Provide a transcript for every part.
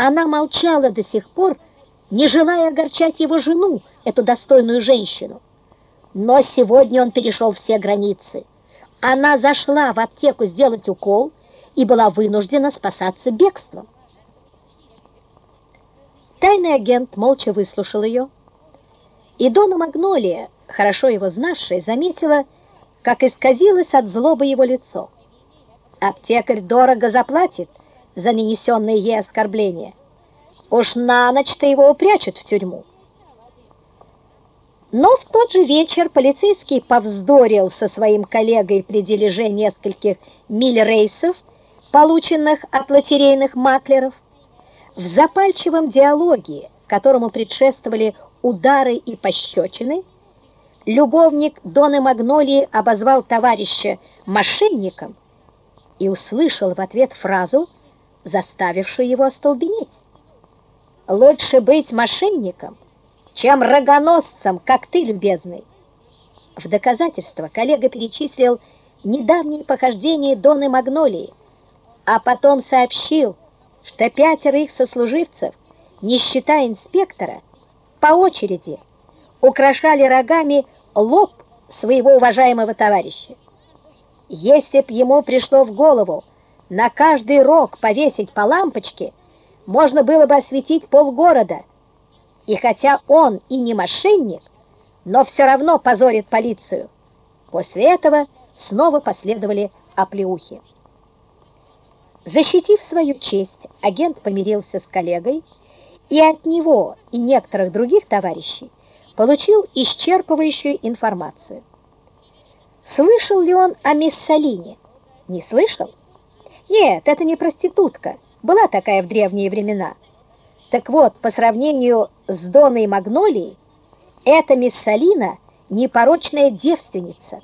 Она молчала до сих пор, не желая огорчать его жену, эту достойную женщину. Но сегодня он перешел все границы. Она зашла в аптеку сделать укол и была вынуждена спасаться бегством. Тайный агент молча выслушал ее, и Дона Магнолия, хорошо его знавшая, заметила, как исказилось от злобы его лицо. Аптекарь дорого заплатит за нанесенные ей оскорбления. Уж на ночь-то его упрячут в тюрьму. Но в тот же вечер полицейский повздорил со своим коллегой при дележе нескольких миль рейсов, полученных от лотерейных маклеров. В запальчивом диалоге, которому предшествовали удары и пощечины, любовник Доны Магнолии обозвал товарища мошенником и услышал в ответ фразу, заставившую его остолбенеть. «Лучше быть мошенником, чем рогоносцем, как ты, любезный. В доказательство коллега перечислил недавние похождения Доны Магнолии, а потом сообщил, что пятеро их сослуживцев, не считая инспектора, по очереди украшали рогами лоб своего уважаемого товарища. Если б ему пришло в голову на каждый рог повесить по лампочке, можно было бы осветить полгорода, и хотя он и не мошенник, но все равно позорит полицию. После этого снова последовали оплеухи. Защитив свою честь, агент помирился с коллегой и от него и некоторых других товарищей получил исчерпывающую информацию. Слышал ли он о мисс Салине? Не слышал? Нет, это не проститутка. Была такая в древние времена. Так вот, по сравнению с Доной Магнолией, эта мисс Салина непорочная девственница.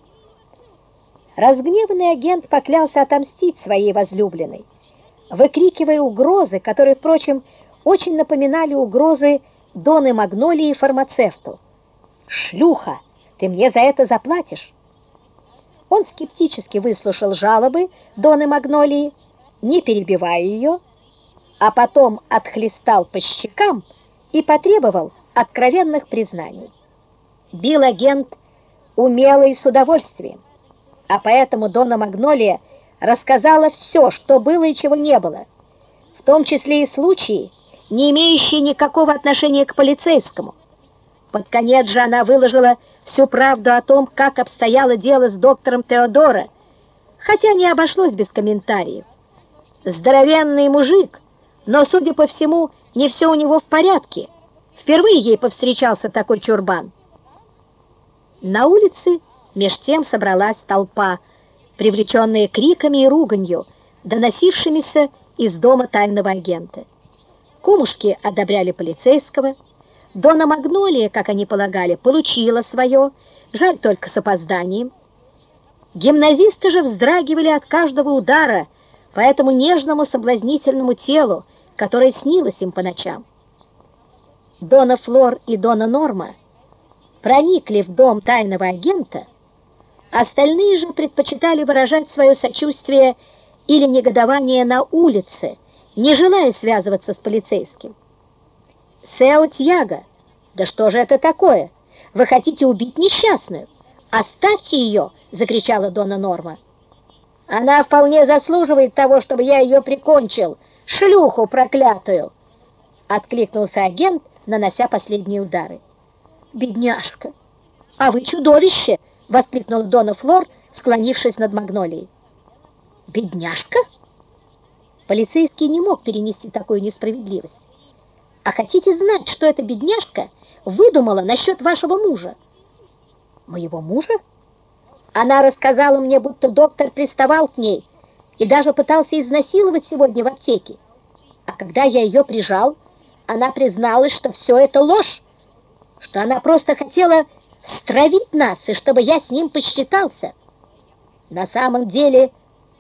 Разгневанный агент поклялся отомстить своей возлюбленной, выкрикивая угрозы, которые, впрочем, очень напоминали угрозы Доны Магнолии фармацевту. «Шлюха, ты мне за это заплатишь!» Он скептически выслушал жалобы Доны Магнолии, не перебивая ее, а потом отхлестал по щекам и потребовал откровенных признаний. Бил агент умело и с удовольствием, а поэтому Дона Магнолия рассказала все, что было и чего не было, в том числе и случаи, не имеющие никакого отношения к полицейскому. Под конец же она выложила всю правду о том, как обстояло дело с доктором Теодора, хотя не обошлось без комментариев. Здоровенный мужик но, судя по всему, не все у него в порядке. Впервые ей повстречался такой чурбан. На улице меж тем собралась толпа, привлеченная криками и руганью, доносившимися из дома тайного агента. Кумушки одобряли полицейского. Дона Магнолия, как они полагали, получила свое, жаль только с опозданием. Гимназисты же вздрагивали от каждого удара по этому нежному соблазнительному телу, которая снилась им по ночам. Дона Флор и Дона Норма проникли в дом тайного агента, остальные же предпочитали выражать свое сочувствие или негодование на улице, не желая связываться с полицейским. «Сео Тьяго, да что же это такое? Вы хотите убить несчастную? Оставьте ее!» — закричала Дона Норма. «Она вполне заслуживает того, чтобы я ее прикончил!» шлюху проклятую!» Откликнулся агент, нанося последние удары. «Бедняжка! А вы чудовище!» — воскликнул Дона Флор, склонившись над Магнолией. «Бедняжка?» Полицейский не мог перенести такую несправедливость. «А хотите знать, что эта бедняжка выдумала насчет вашего мужа?» «Моего мужа?» Она рассказала мне, будто доктор приставал к ней, и даже пытался изнасиловать сегодня в аптеке. А когда я ее прижал, она призналась, что все это ложь, что она просто хотела стравить нас, и чтобы я с ним посчитался. На самом деле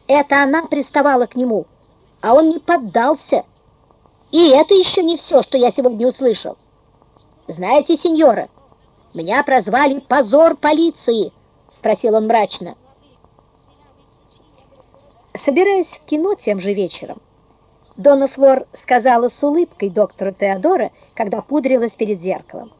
это она приставала к нему, а он не поддался. И это еще не все, что я сегодня услышал. Знаете, сеньора, меня прозвали «позор полиции», — спросил он мрачно. Собираясь в кино тем же вечером, Дона Флор сказала с улыбкой доктору Теодора, когда пудрилась перед зеркалом.